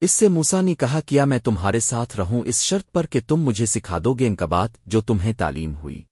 اس سے موسا نے کہا، کیا میں تمہارے ساتھ رہوں اس شرط پر کہ تم مجھے سکھا دو گے ان کا بات جو تمہیں تعلیم ہوئی؟